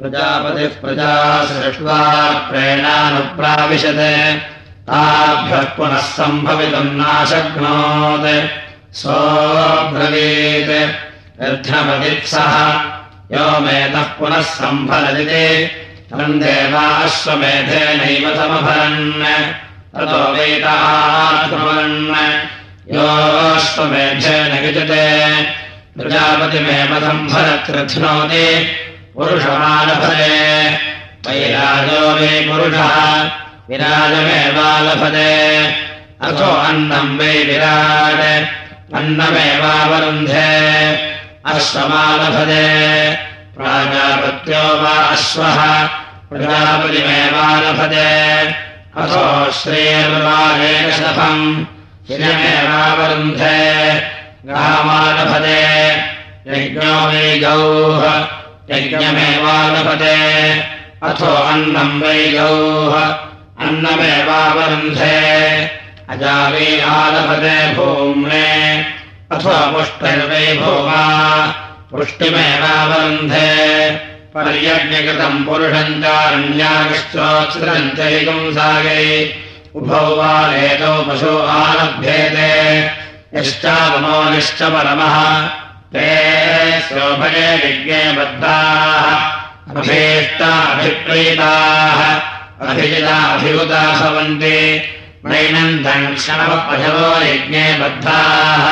प्रजापतिः प्रजा सृष्ट्वा प्रेणानुप्राविशत्। ताभ्यः पुनः सम्भवितुम् नाशक्नोत्। सोऽब्रवीत्। यद्धमदित्सः यो मेधः पुनः सम्भरदिते तम् देवाश्वमेधेनैव समभरन् ततो वेदान् योऽश्वमेधेन युजते प्रजापतिमेव सम्भरकृध्नोति पुरुषमालभते। वैराजो मे पुरुषः विराजमेवालभते अथो अन्नम् वै विराज अन्नमेवावरुन्धे। अश्वमालभते। प्राजापत्यो वा अश्वः प्रजापतिमेवालभते। अथो श्रेर्वारेशफम् शिरमेवावरुन्धे गामालभते यज्ञो वै गौः यज्ञमेवालभते अथो अन्नम् वै गौः अन्नमेवावरुन्धे। अजावै आलभते भूम्ने। अथो पुष्टिर्वै भूमा पुष्टिमेवावरुन्धे। पर्यज्ञकृतम् पुरुषम् चारण्यागश्चोत्सृतम् चैकंसागै उभौ वा एतौ पशो आलभ्येते। यश्चागमो निश्च परमः ते स्वभये यज्ञे बद्धाः। अभीष्टाभिप्रीताः अभिजिताभिभुता भवन्ति पशवो यज्ञे बद्धाः।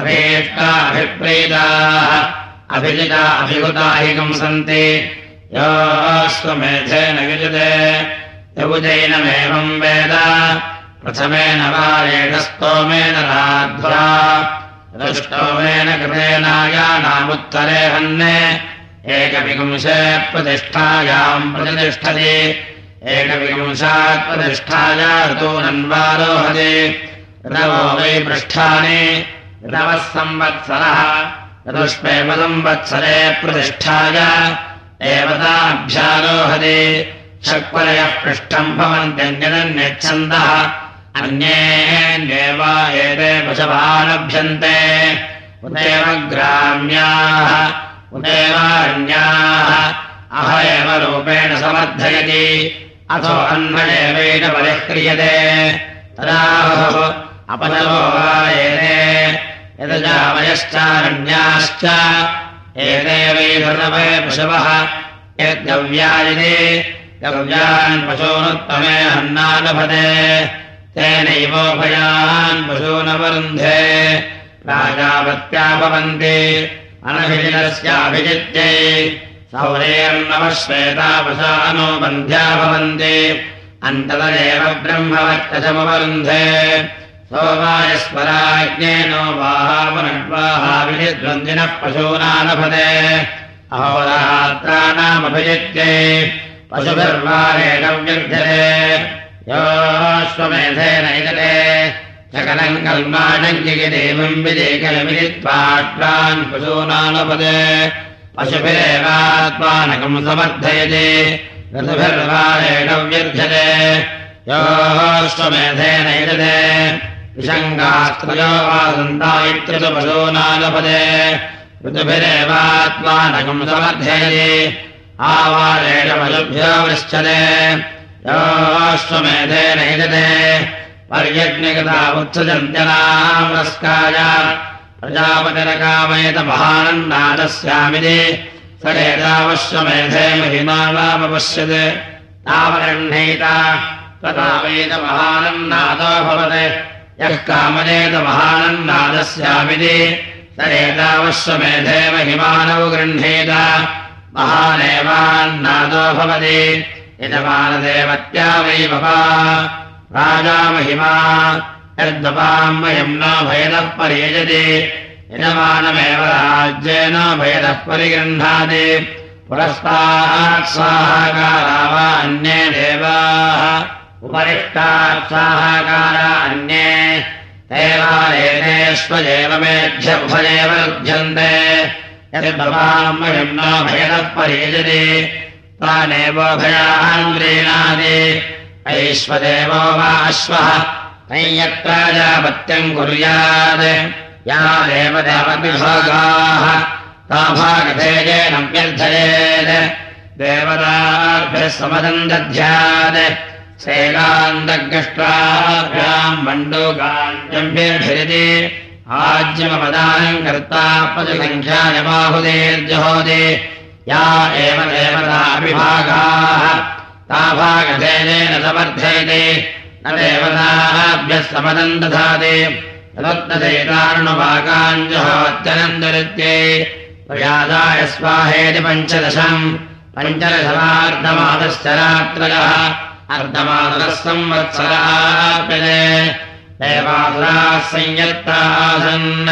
अभीष्टाभिप्रीताः अभिजिता अभिहुता हि कंसन्ति योऽस्त्वमेधेन युजते यबुजैनमेवम् वेद। प्रथमेन वारेणस्तोमेन राध्वा स्तोमेन कृतेनायानामुत्तरे हन्ने। एकविपुंशे प्रतिष्ठायाम् प्रतिष्ठति। एकविपुंशात् प्रतिष्ठाया ऋतूनन्वारोहति रवो वै पृष्ठानि। रवः संवत्सरः। ऋतुष्पेपसंवत्सरे प्रतिष्ठाय। देवताभ्यारोहति षक्परयः पृष्ठम् भवन्त्यन्यदन्यच्छन्दः अन्येन्येव एते पशवालभ्यन्ते उदेव ग्राम्याः उदेवारण्याः अह एव रूपेण समर्थयति। अथो अन्वदेवेन परिह्रियते। तदाहुः अपदवो वा एते यदजावयश्चारण्याश्च। एते वै धृतवे पशवः यद्गव्यायते गव्यान् पशूनुत्तमे हन्नालभते तेनैवोभयान् पशूनवरुन्धे राजावत्या भवन्ति अनभिजिनस्याभिजित्यै सौरेर्नवः श्वेतावशानो बन्ध्या भवन्ति अन्ततरेव ब्रह्मवत्तशमवरुन्धे सोमायस्वराज्ञेनो वाहापुनड्वाहाभिजिद्वन्दिनः पशूनालभते अहोरात्राणामभिजित्यै। पशुभिर्वारेण व्यर्थ्यते सकलम् कल्माणम् जगदेवम् विदेकलमित्वाट्वान् पशूनालपदे पशुभिरेवात्मानकम् समर्थयते। ऋतुभिर्वारेण व्यर्थ्यते विषङ्गास्त्रयो वासन्तायित्रतु पशूनालपदे ऋतुभिरेवात्मानकम् समर्थयते। आवारेण पशुभ्यो वृच्छते योऽश्वमेधेन हिजते पर्यज्ञगता उत्सजन्त्यनामस्काय प्रजापतिरकामयत महानन्नादस्यामिति स एतावश्वमेधे महिमानामपश्यत् तावगृह्णीत तथा वेद महानन्नादो भवत्। यः कामयेत महानन्नादस्यामिति स एतावश्वमेधे महिमानौ गृह्णीत महानेवान्नादो भवति यजमानदेवत्या वै भवा राजा महिमा। वयम् न भयदः परियजति। यजमानमेव राज्येन भयदः परिगृह्णाति। पुरस्तात् साहाकारा वा अन्ये देवाः। उपरिष्टात् साहाकारा अन्ये देवालेतेष्वजेवमेभ्यभयेव लभ्यन्ते। यद्वपाम् वयम् न भयदः परियजति तानेव भयान् क्रीणादि ऐश्वदेवो वा अश्वः नैयत्राजापत्यम् कुर्यात्। या देवदेवविभागाः ताभागधेयेन व्यर्थयेत्। देवताभ्यः समदम् दध्यात् शैलान्तग्रष्टाभ्याम् मण्डोकान्यम्भिर्भिरति आज्यमपदानम् कर्ता पशुसङ्ख्यायबाहुदेर्जहोदे या एव देवताभिभागाः। ताभागधेनेन समर्थयते। न देवताभ्यः समदम् दधाति तदत्तदेतारुणभागाञ्जहोत्यनन्दरित्ये प्रयादाय स्वाहेति पञ्चदशम्। पञ्चदशमार्धमादश्च रात्रयः। अर्धमातरः संवत्सरापदे देवासुराः संयत्तासन्।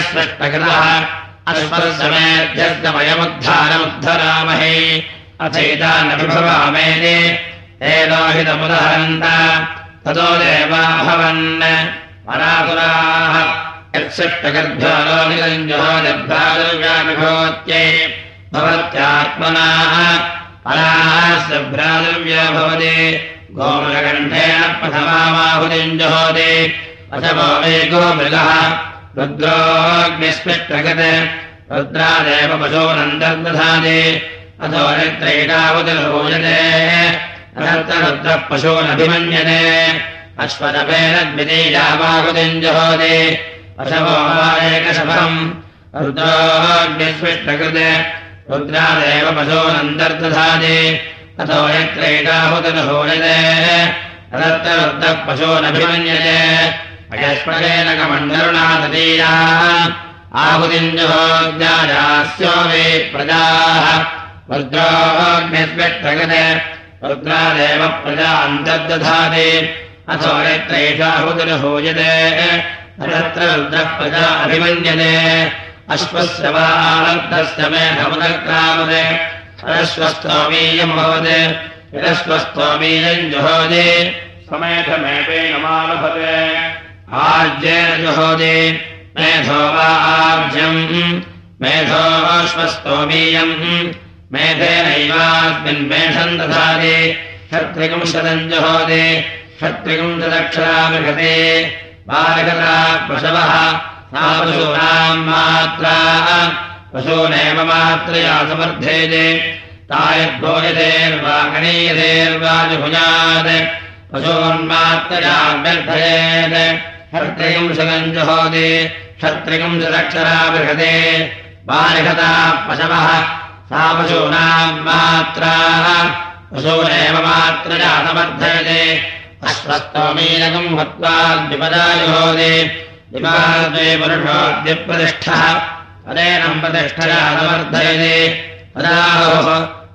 स्पष्टकृतः अश्वसमेध्यस्तमयमुद्धारमुद्धरामहे अथैतानभिभवामेति एलोहितमुदहरन्त ततो देवाभवन् परासुराः यत्सृष्टगर्भ्यो लोहितञ्जोदिभ्रादुर्व्याभिभवत्यै भवत्यात्मनाः। परास्य भ्रातृव्यो भवति गोमृगण्ठेन प्रथमाहुतिञ्जहोति अशवो मे गोमृगः रुद्रोऽग्निस्पृष्टगत् रुद्रादेव पशूनन्तर्दधाति अथो नित्रैकावतिर्भूयते अनन्तरुद्रः पशूनभिमन्यते अश्वतपेनद्वितीयावाहुतिञ्जहोति अशवो वा एकशवम् रुद्रोऽग्निस्पृष्टकृत् रुद्रादेव पशूनन्तर्दधाति अथो यत्रैकाहुतिर्भूयते अनन्तरुद्रः पशूनभिमन्यते अयस्पदेन कमण्डरुणादीया आहुतिञ्जहोद्यायास्यो वे प्रजाः। रुद्रोऽग्निस्व्यक्तगते रुद्रादेव प्रजा अन्तर्दधाति अथो यत्रैषाहुतिर्भूयते तत्र रुद्रः प्रजा अभिमन्यते। अश्वस्य वार्धस्य मेघमुदक्रामते सरस्वस्तोमीयम् भवति। यदस्वस्तोमीयम् जुहोदे समेधमेवेन मालभते आज्येन जुहोदे मेधो वा आज्यम् मेधोश्वस्तोमीयम् मेधेनैवास्मिन् मेषम् दधाति क्षत्रिकंशतम् जुहोदे क्षत्रिकंशदक्षरामिषते बालकता पशवः सा पशूनाम् मात्रा पशूनेव मात्रया समर्थेते तायद्भोजतेर्वा गणीयतेर्वा जुभुजात् पशून्मात्रया व्यर्थयेत् क्षत्रियंशकम् जुहोति क्षत्रियंशदक्षरा बृहते बालिहता पशवः सा पशूनाम् मात्रा। पशूनेव मात्रया समर्थयते अश्वस्तोमीनकम् हत्वा द्विपदा जुहोति दिवाद्वे पुरुषोऽद्यप्रतिष्ठः तदेनम् प्रतिष्ठया समर्थयते तदाहोः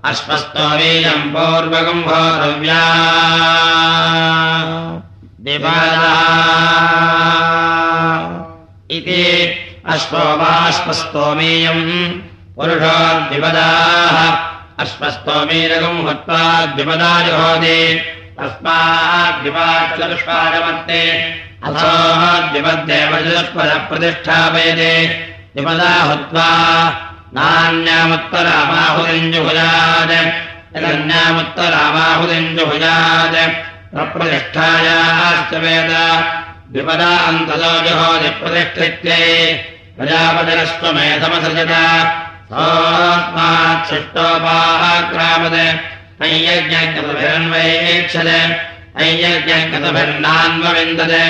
अश्वस्तोमीयम् पूर्वकम् भोरव्या इति अश्वो वाश्वस्तोमीयम् पुरुषो द्विपदाः। अश्वस्तोमीनकम् हत्वा द्विपदा जुहोति। तस्माद्विपाचतुष्पादमत्ते अथो द्विपद्देव चतुष्पदप्रतिष्ठापयते द्विपदा हुत्वा नान्यामुत्तरामाहुतिञ्जुभुजात् यदन्यामुत्तरामाहुतिञ्जुभुजात् प्रप्रतिष्ठायाश्च वेद द्विपदा अन्ततो जुहोति प्रतिष्ठित्यै प्रजापतिरस्त्वमेधमसृजत सोऽस्मात् शिष्टोपाक्रामत् अय्यज्ञकतभिरन्वयेक्षत अय्यज्ञकतभिर्नान्वविन्दते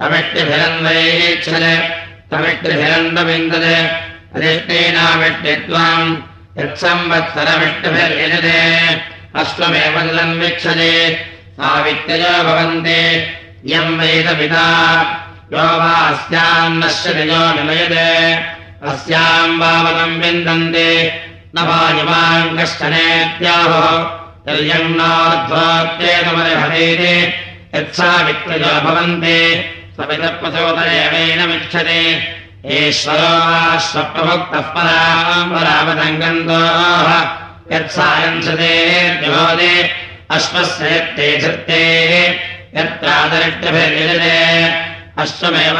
तमिष्टिभिरन्वयेक्षत तमिष्टिभिरन्वविन्दते अधिष्ठेनाविष्टित्वाम् यत्संवत्सरमिष्टिभिर्यजते अश्वमेव तदन्वीक्षते सावित्ययो भवन्ति। यम् वेदपिता। यो वा अस्याम् नश्यति यो निमयते अस्याम् विन्दन्ति। न वायुवाम् कश्चनेत्याहुः। यर्यन्नाध्वाप्येतमर्हतेति यत्सावित्रयो भवन्ति। सवितप्रसोदरेणमिच्छति ईश्वरो वा स्वप्रमुक्तः पराम् परावतङ्गन्तोः यत्सायंसते अश्वस्य यत्ते धृत्ते यत्रादरिष्टभिर्यजते अश्वमेव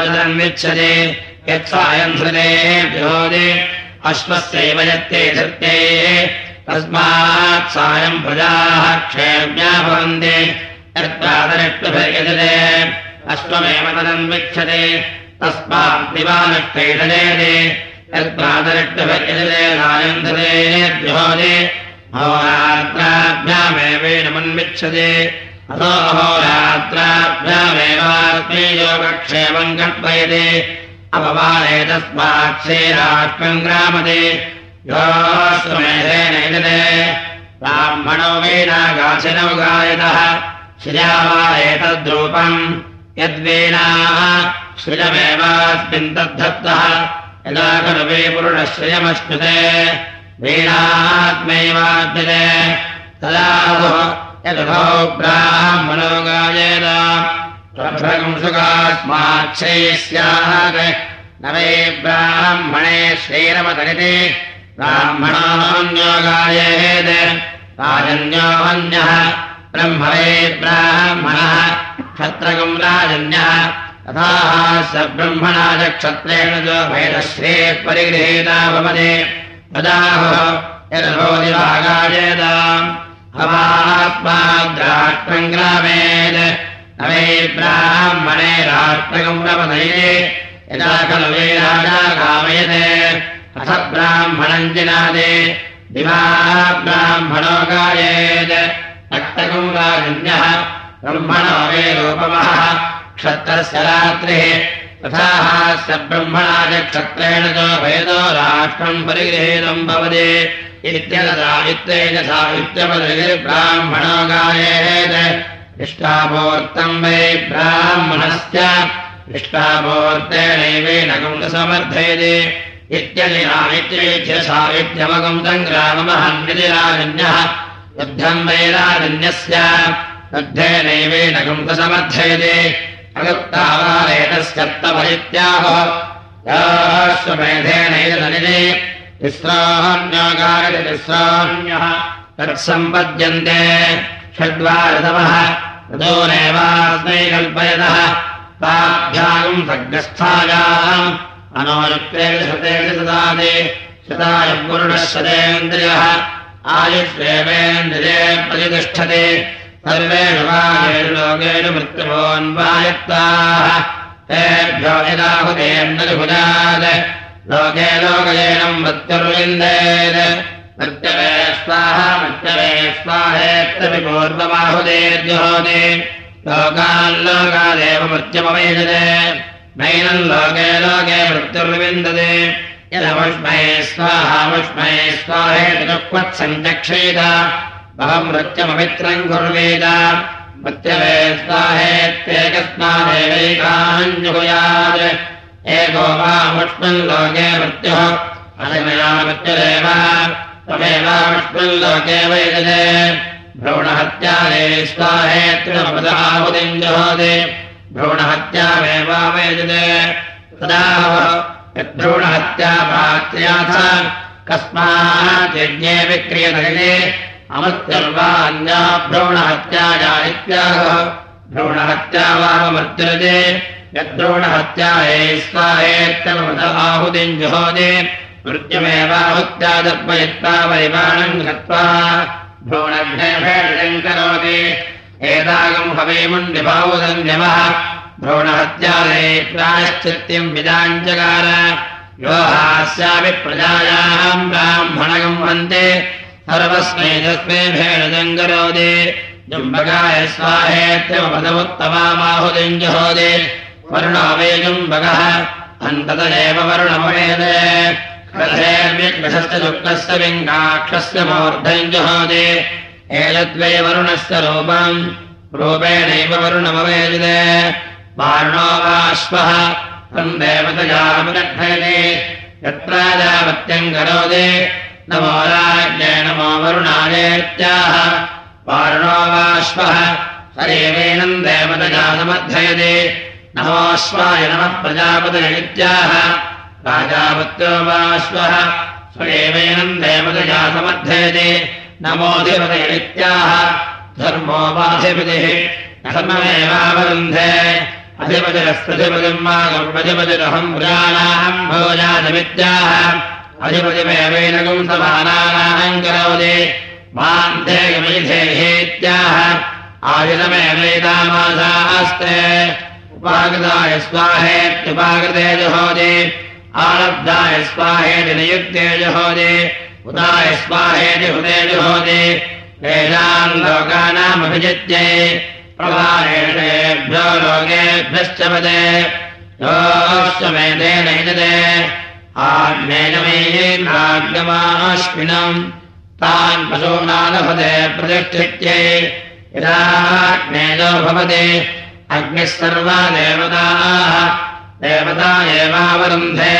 द्योदे अश्वस्यैव यत्ते धृत्ते। तस्मात् सायम् प्रजाः क्षेम्या भवन्ति यत्रादरिष्टभिर्यजते अश्वमेव तदन्विच्छते तस्मात् दिवानष्टैषजेते यत्प्रातरिष्टभ्यजलेनायन्धरेभ्योदे अहोरात्राभ्यामेवेणमन्विच्छते अथो अहोरात्राभ्यामेवास्मै योगक्षेमम् कल्पयते। अपवादे क्षेराष्ट्रम् ग्रामते। योऽस्वमेधेनैतते ब्राह्मणो वीणागाशिनौ गायतः श्रिया वा एतद्रूपम् यद्वीणाः श्रियमेवास्मिन् तद्धत्तः। यदा खलु पुरुषश्रियमश्नुते वीणात्मैवाद्यते तदा यदभौ ब्राह्मणो गायेन सुखास्माक्षैः स्यात् न वै ब्राह्मणे श्रीरमतरिति ब्राह्मणोऽन्यो गायेत् राजन्योऽन्यः ब्रह्म वै ब्राह्मणः क्षत्रगम् राजन्यः तथा स ब्रह्मणा च क्षत्रेण च परिगृहीता भवति ब्राह्मणे राष्ट्रगम् प्रपदये यदा खलु वै राजा कामयते। अथ ब्राह्मणम् जिनादे। दिवा ब्राह्मणो गायेत् अट्टकम् राजन्यः ब्रह्मणो वे रूपमः। क्षत्रस्य रात्रिः तथा स ब्रह्मणा च क्षत्रेण च भेदो राष्ट्रम् परिगृहीतम् भवति इत्येन साहित्यपदगिर्ब्राह्मणो गायेत् इष्टापूर्तम् वै ब्राह्मणस्य इष्टापूर्तेनैवेन कुन्दसमर्थयति इत्यलिनामित्येत्य साहित्यमगम् सङ्ग्राममहन्यति राजन्यः युद्धम् वै राजन्यस्य युद्धेनैवेन अगुप्तावारेतस्यत्तभरित्याहमेधेनैरनिने तिस्रान्योगारिति तिस्रान्यः तत्सम्पद्यन्ते। षड्वारतमः। ततो नैवास्मै कल्पयतः। ताभ्यागम् सर्गस्थायाम् अनोयुक्ते ददाति शताय पुरुणः शतेन्द्रियः। आयुष्वेवेन्द्रिये प्रतिष्ठते सर्वेषु वागेषु लोकेषु मृत्युभोन्वायत्ताः यदाहुतेन्दुभुजात् लोके लोकयेनम् मृत्युर्विन्देत् मृत्यवे स्वाहा स्वाहेत्यपि पूर्वमाहुतेर्जुहोति लोकाल्लोकादेव मृत्युमवेजते नैनम् लोके लोके मृत्युर्विन्दते। यदमुष्मये स्वाहामुष्मये स्वाहेति दुःखत्सञ्चक्षेत मृत्यममित्रम् कुर्वेद। मृत्यवे स्वाहेत्येकस्मादेवैकाञ्जुहुयात् एको वामुष्मन् लोके मृत्युः। त्वमेवामुष्मन् लोके वैदते। भ्रूणहत्यादे स्वाहेत्रिमपदाहुतिम् जुहोति भ्रूणहत्यामेवावेदते तदा यद्भ्रूणहत्या पात्र्याथ कस्मात् यज्ञे विक्रियते अमृत्यर्वान्या भ्रूणहत्याया इत्यागः भ्रूणहत्या वाममर्त्यते यद्भ्रूणहत्याये स्वाहेत्यमद आहुतिम् जुहोदे मृत्युमेवाहुत्यादर्पयित्वा परिमाणम् गत्वा भ्रूणभ्यम् करोति। एतागम् हवेमुण्डिभावुदन्यमः भ्रूणहत्यादये प्रायश्चित्यम् विदाञ्जकार यो हास्यापि प्रजायाम् ब्राह्मणगम् वन्ते सर्वस्मै तस्मै भेणजम् करोति जुम्बकाय स्वाहेत्यमपदमुत्तमाहुतिम् जुहोदे वरुणो वे जुम्बकः अन्ततदेव वरुणमवेद कथेर्व्यग्रहस्य दुःखस्य विङ्गाक्षस्य मूर्धम् जुहोदे एतद्वै वरुणस्य रूपम् रूपेणैव वरुणमवेदित वारुणो वाश्वः तम् देवतयामुदक्षयते यत्राजावत्यम् करोति नमो राज्ञे नमो वरुणायत्याः वारुणो वाश्वः सरेवेणम् देवतया समर्थयते नमोऽश्वाय नमः प्रजापतयत्याः राजापत्यो वाश्वः स्वयेवेनम् देवतया समर्थयते नमोऽधिपतयत्याः धर्मो वाधिपतिः धर्ममेवावरुन्धे। अधिपतिरस्त्रधिपतिम् मा गौपतिपतिरहम् प्रजानाम् भोजानमित्याः अधिपतिमेवेनकम् समानानाम् करोति मान्धेयमैधेहेत्याह आयुधमेवैतामासास्ते उपाकृताय स्वाहेत्युपाकृते जुहोति। आरब्धाय स्वाहेति नियुक्ते जुहोदे उदाय स्वाहेति हुदे जुहोदे तेषाम् लोकानामभिजित्यै। प्रभारेणेभ्यो लोकेभ्यश्च पदे। योश्वमेधेन हिजते आग्नेयमेयेन्द्राग्यमाश्विनम् तान् पशूनालभते प्रतिष्ठित्यै। यदाग्नेयो भवति अग्निः सर्वा देवताः देवता एवावरुन्धे।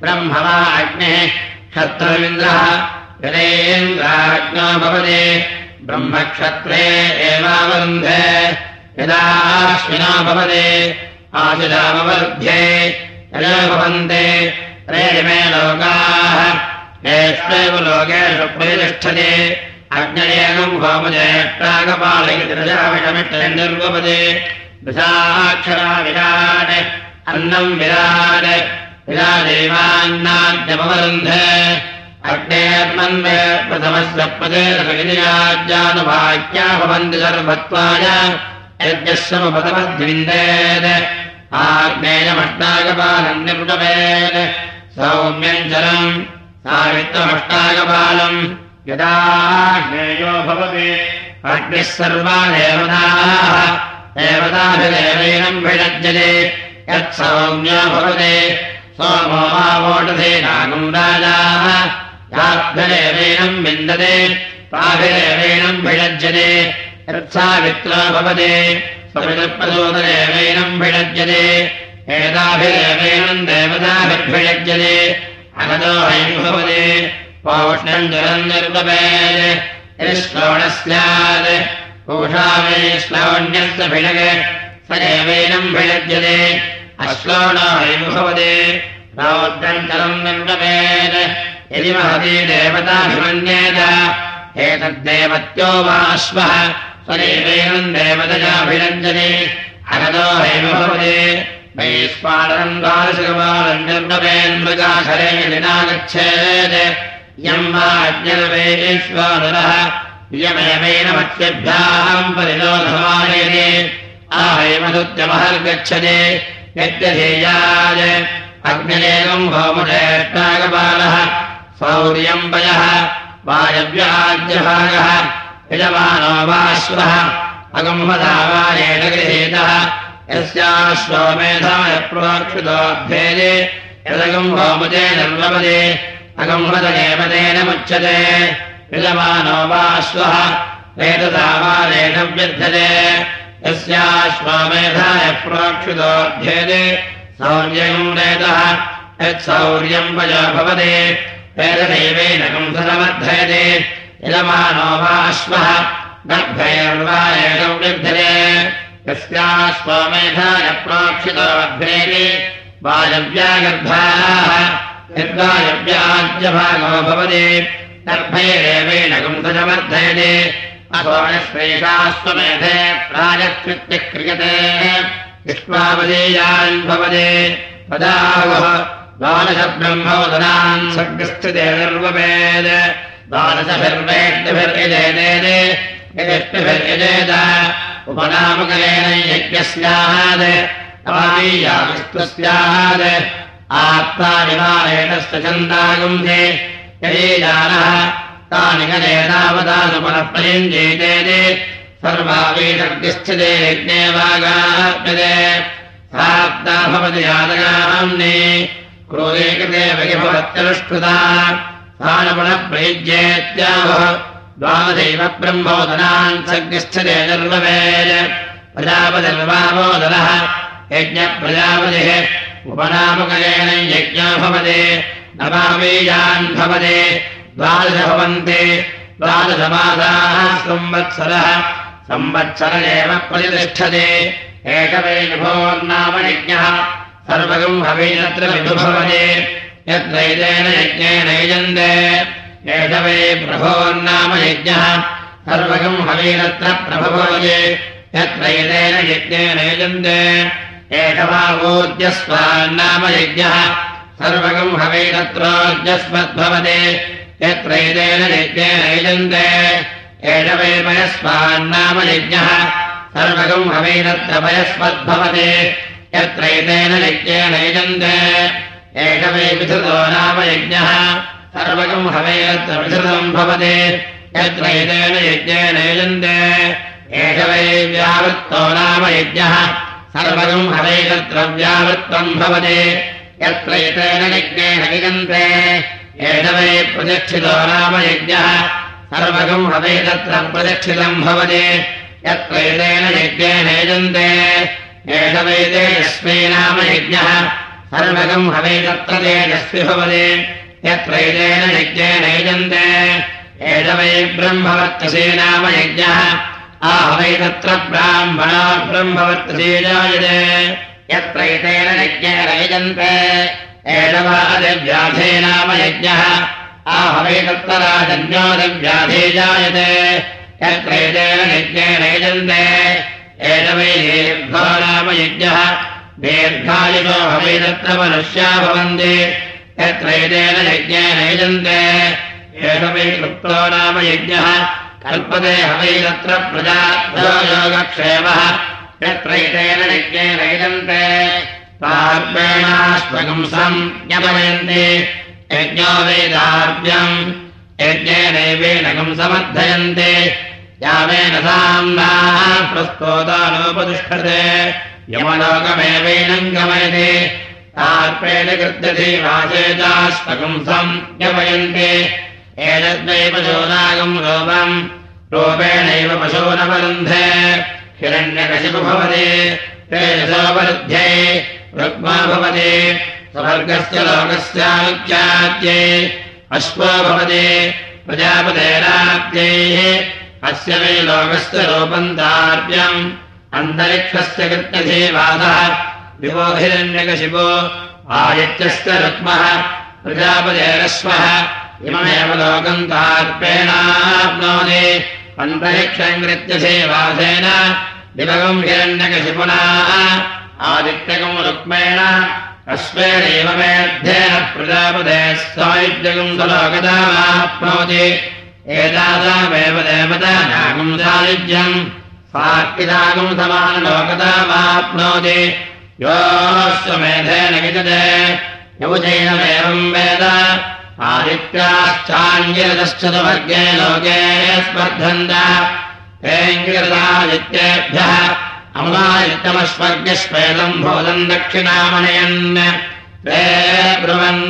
ब्रह्म वा अग्निः क्षत्रमिन्द्रः यदेन्द्राज्ञो भवति ब्रह्मक्षत्रे एवावरुन्धे। यदाश्विनो भवति आशिदामवरुध्ये। यदा भवन्ते त्रयमे लोकाः येष्वेव लोकेषु प्रतिष्ठते अग्नयेकम् होमजेष्टागपालयितिरजामिषमिष्टनिर्वपदे दशाक्षरा विराट् अन्नम् विराट् विरादेवान्नाद्यमवरुन्ध। अग्नेर्मन्वे प्रथमस्य पदे रविनिराज्यानुभाग्या भवन्ति सर्वत्वाय। यज्ञस्यमुपतमद्विन्देत् आग्नेयमष्टागपालम् निर्वपेत् सौम्यञ्चलम् सावित्वमष्टागपालम् यदा ज्ञेयो भवति अग्निः सर्वा देवताः देवताभिदेवैनम् भिषज्यते यत्सौम्यो भवति। सोमो वा वोटधेनागम् राजाः याभ्यदेवैनम् विन्दते ताभिदेवैनम् भिषज्यते यत्सावित्रो भवति। स्वपितप्रचोददेवैनम् भिषज्यते एताभिदेवैनम् देवताभिर्भिषज्यते अगतो हैम् भवति पौष्णम् जलम् निर्वपेत् श्लोणः स्यात् पूषा वै श्लावण्यस्य भिषग स एवैनम् भिषज्यते अश्लोणो हैम् भवति रौद्रम् जलम् निर्वपेत् यदि महती देवताभिमन्येत एतद्देवत्यो वा अश्वः स्वदेवेनम् देवतयाभिरञ्जने अगतो हैम भवति वैश्वानरम् द्वादशकपालम् निर्णवेन्मृगाखरे निनागच्छेत् यम् वा अज्ञरवेश्वानरः इयमेवेन मत्स्यभ्याम् परिलोधमानयते आहैमदुत्यमहर्गच्छते यद्यधेयाय अग्निरेकम् होमुषेष्टागपालः सौर्यम् वयः वायव्याज्यभागः यजमानो वाश्वः अगम्मधावानेन गृहीतः यस्याश्वमेधाय प्रोक्षितोऽभ्येदे यदगम् अगम्मतमेव तेन मुच्यते यजमानो वाश्वः एतदावानेन व्यर्थते। यस्याश्वमेधाय प्रोक्षितोऽध्येदे सौर्यम् वेदः यत्सौर्यम् वयो भवते। वेददैवेन कंसमर्थयते यजमानो वाश्वः गर्भैर्वा एकम् व्यर्थते यस्याश्वमेधाय प्रोक्षितोऽभ्येदे वायव्यागर्भाः यद्वायव्याज्यभागो भवति गर्भैरेवेण कंसमर्थयते अथोणश्रेषाश्वमेधे प्रायकृत्यः क्रियते। विश्वावदेयान् भवते। पदावः द्वादशब्रह्मोदनान् सर्गस्थिते निर्वपेद अवामीयाविष्टस्यात् आत्मानिवारेणस्य छन्दागुम्भे यदीजानः तानि गले तावदानु पुनः प्रयुञ्जीतेदे सर्वावीषर्गिस्थिते यज्ञे वागाप्यते प्राप्ता भवति यादगाम्ने क्रोधे कृते वैभवत्यनुष्कृता स्थानपुनः प्रयुज्येत्यावः द्वादशैव ब्रह्मोदनान् सग्निष्ठते निर्ववेज प्रजापतिर्वामोदनः। यज्ञप्रजापतिः उपनामकलेन यज्ञो भवति। नवामीयान् भवति। द्वादश भवन्ति। द्वादशमासाः संवत्सरः संवत्सर। एव प्रतिष्ठते। एकवै विभोर्नाम यज्ञः। सर्वगम् विभुभवते। यत्रैतेन यज्ञेन यजन्ते एष वै प्रभोर्नाम यज्ञः सर्वगम् हवीनत्र प्रभवते यत्रैतेन यज्ञेन यजन्ते। एष वा ऊर्जस्वान्नाम यज्ञः। सर्वगम् हवैनत्रोर्जस्मद्भवते यत्रैतेन यज्ञेन यजन्ते। एष वै पयस्वान्नाम यज्ञः। सर्वगम् हवैनत्र पयस्मद्भवते यत्रैतेन यज्ञेन यजन्ते। एष वै विधृतो नाम यज्ञः सर्वकम् हवेऽत्र विधृतम् भवति। यत्र एतेन यज्ञेन यजन्ते। एष वै व्यावृत्तो नाम यज्ञः। सर्वकम् हवेदत्र व्यावृत्तम् भवति। यत्र एतेन यज्ञेन यजन्ते। एष वै प्रदक्षितो नाम यज्ञः। सर्वकम् हवेदत्र प्रदक्षितम् भवति। यत्र एतेन यज्ञेन यजन्ते। एष वै तेजस्मै नाम यज्ञः। सर्वकम् हवेदत्र तेजस्वि भवति यत्र एतेन यज्ञेन यजन्ते। एष वै ब्रह्मवर्तसे नाम यज्ञः। आहवै तत्र ब्राह्मणा ब्रह्मवर्तसे जायते। यत्र एतेन यज्ञेन यजन्ते। एष वा अदिव्याधे नाम यज्ञः। आहवै तत्र राजन्योदिव्याधे जायते। यत्र एतेन यज्ञेन यजन्ते। एष वै दीर्घो नाम यज्ञः। दीर्घायुषो हवै तत्र मनुष्या भवन्ति यत्र एतेन यज्ञेन यजन्ते एष वै कृप्तो नाम यज्ञः। कल्पते हवै तत्र प्रजाभ्यो योगक्षेमः यत्र एतेन यज्ञेन यजन्ते पार्पेणाश्वगुंसम् ज्ञपयन्ति यज्ञो वेदार्भ्यम् यज्ञेनैवेनकम् समर्थयन्ति। यावेन साम्नाः प्रस्तोतानोपतिष्ठते। यमलोकमेवैनम् गमयति तार्पेण वाचेताश्वगुंसम् ज्ञपयन्ति। एतद्वै पशूनागम् रूपम् रूपेणैव पशूनवरुन्धे। हिरण्यकशिपु भवति तेजसोपरुध्ये रुक्मा भवति स्वर्गस्य लोकस्यानुख्यात्यै अश्वो भवति प्रजापतेरात्यैः अस्य वै लोकस्य रूपम् दार्प्यम्। अन्तरिक्षस्य कृत्यधीवादः हिरण्यकशिपो आदित्यस्य रुक्मः प्रजापतेरश्वः इममेव लोकम् तार्पेणाप्नोति अन्तरिक्षम् कृत्यसेवासेन दिवगम् हिरण्यकशिपुना आदित्यकम् रुक्मेण अश्वेनैव मेध्येन प्रजापदे सायुज्यकम् सलोकदामाप्नोति एतादामेव देवतानागम् सायुज्यम् साक्षिदागम् समानलोकदामाप्नोति योऽश्वमेधेन विजते यौजैनमेवम् वेद। आदित्याश्चाङ्गिरतश्चतुवर्गे लोके स्पर्धन्त। हेङ्गिरदादित्येभ्यः अमलादित्यमस्वर्गस्वेदम् भोदम् दक्षिणामनयन्। ते ब्रुवन्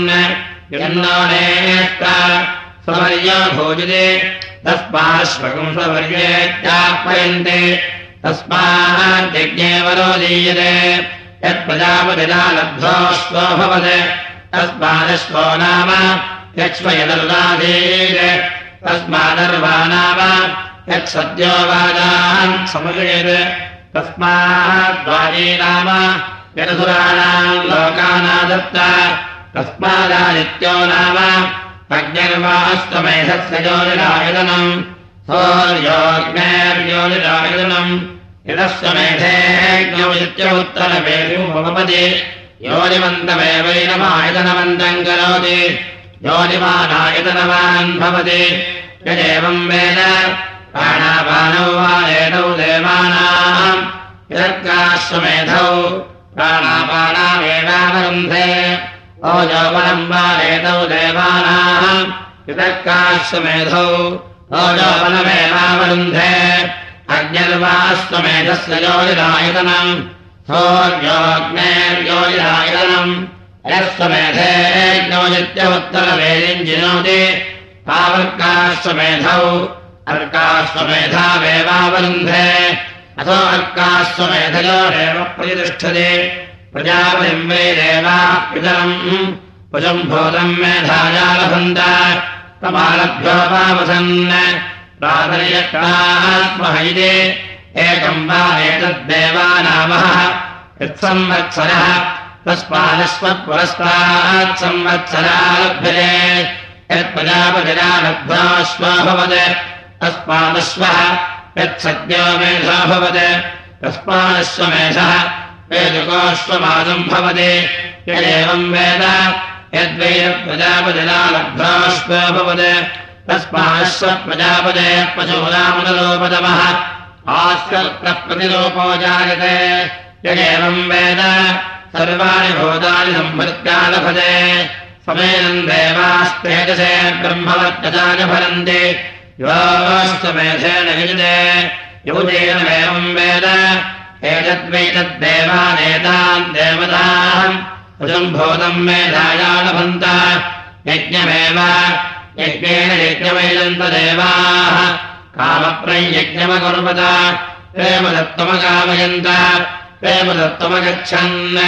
यन्नो नेष्टा स्ववर्यो भोजते तस्माश्वकम् स्ववर्येत्याह्वयन्ते तस्माद्यज्ञे वरो दीयते यत्प्रजापतिना लब्धोऽश्वो भवत् तस्मादश्वो नाम यक्ष्म यदर्वाधीत् तस्मादर्वा नाम यत्सद्यो वादान् समुदयत् तस्माद्वाजी नाम यदसुराणाम् लोकानादत्त। तस्मादादित्यो नाम अज्ञर्वास्तमेधस्य ज्योतिरायतनम् सौर्योग्नेर्योतिरायतनम् भवपति योनिमन्तमेवैनमायतनमन्तम् करोति योनिमानायतनवान् भवति यदेवम् वेद प्राणापानौ वा एतौ देवानाम्। यदर्काश्वमेधौ प्राणापानामेवावरुन्धे। ओजोपनम् वा एतौ देवानाम्। यदर्काश्वमेधौ ओजोपनमेवावरुन्धे अग्निर्वाश्वमेधस्य योनिरायतनम् सोऽर्योग्नेर्योनिरायतनम् यस्वमेधेज्ञोजित्य उत्तरवेदिम् जिनोति तावर्काश्वमेधौ अर्काश्वमेधावेवावरुन्धे। अथो अर्काश्वमेधयोरेव प्रतिष्ठते। प्रजापतिम् वै देवा पितरम्। पुजम् भूतम् मेधायालभन्त तमालभ्योपावसन् प्रातर्यक्तात्महैदे एकम् वा एतद्देवानामः यत्संवत्सरः। तस्मादस्मत्पुरस्तात् संवत्सरालभ्यते यत्प्रजापतिना लब्धाश्वा भवत् तस्मादश्वः यत्सद्यो मेधा भवत् तस्मादश्वमेधः वेदुकोऽश्वमादम् भवति। यदेवम् वेद यद्वै प्रजापतिना लब्धाश्वा भवत् तस्माश्व प्रजापते पशूनामुदलोपदमः आस्कल्प्रतिलोपो जायते यदेवम् वेद सर्वाणि भूतानि सम्भृत्यालभजे समेनम् देवास्तेजसे योऽस्तमेधेन युजते युजेनमेवम् वेद एतद्वैतद्देवानेतान् देवताम् भूतम् मेधायालभन्त यज्ञमेव यज्ञेन यज्ञमैदन्तदेवाः कामप्रयज्ञमकुर्वत प्रेमदत्तमकामयन्त। प्रेमदत्तमगच्छन्।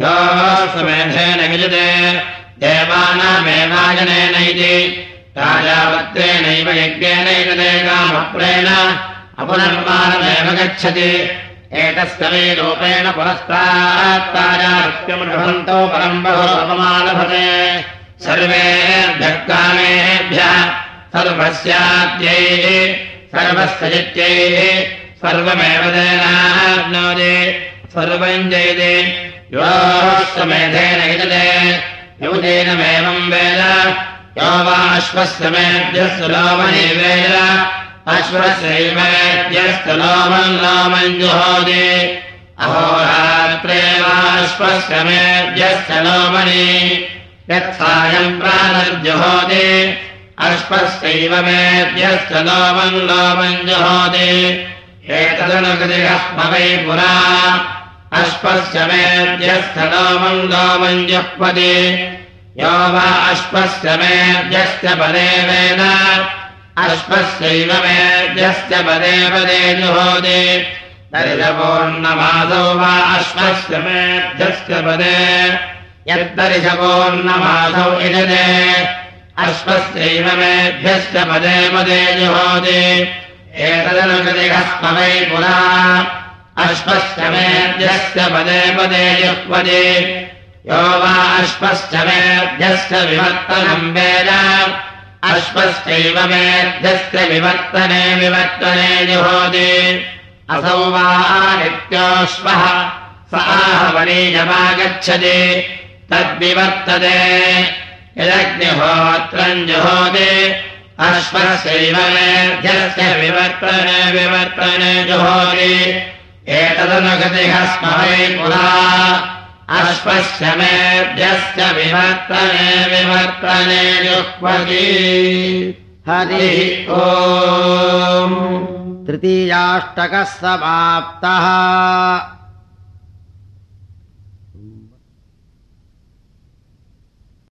योऽस्वमेधेन युजते देवानामेवाजनेन इति। राजावत्रेणैव यज्ञेनैकते कामप्रेण। अपनर्माणमेव गच्छति। एतस्य वै रूपेण पुरस्तात्ताजात्यमृभवन्तो परम् बहु अपमालभते सर्वेभ्यः कामेभ्यः सर्वस्याद्यैः सर्वस्य जित्यैः सर्वमेव तेनाप्नोति सर्वम् जयते। योऽश्वमेधेन युजते युजेनमेवम् वेद। यो वा अश्वस्य मेभ्यस्तु लोमनि वेद। अश्वस्यैवेद्यस्तु लोमम् जुहोति। अहोरात्रे वाश्वस्य मेभ्यश्च लोमनि यत्सायम् प्राणर्जुहोति अश्वस्यैव मेभ्यश्च लोमम् लोमम् जुहोति एतदनुकृतिहस्म वै पुरा। अश्वस्य मेद्यश्च लोमम् लोमम् जुह्वति यो वा अश्वस्य मेद्यश्च पदे वेद। अश्वस्यैव मेद्यश्च पदे पदे जुहोति दर्शपूर्णमासौ वा अश्वस्य मेभ्यश्च पदे यद्दर्शपूर्णमासौ इजते। अश्वस्यैव मेभ्यश्च पदे पदे जुहोति। एतदनुगतिहस्म वै पुरा अश्वस्य मेध्यस्य पदे पदे जुह्वति। यो वा अश्वस्य मेध्यस्य विवर्तनम् वेद। अश्वस्यैव मेध्यस्य विवर्तने विवर्तने जुहोति। असौ वा नित्योऽश्वः स आहवनीयमागच्छति तद्विवर्तते। यदग्निहोत्रम् जुहोति अश्वस्यैव मेध्यस्य विवर्तने विवर्तने जुहोति। एतदनुगतिः स्म पुरा अश्वस्य मेभ्यस्य विवर्तने विवर्तने जुह्वति। हरिः ओ तृतीयाष्टकः समाप्तः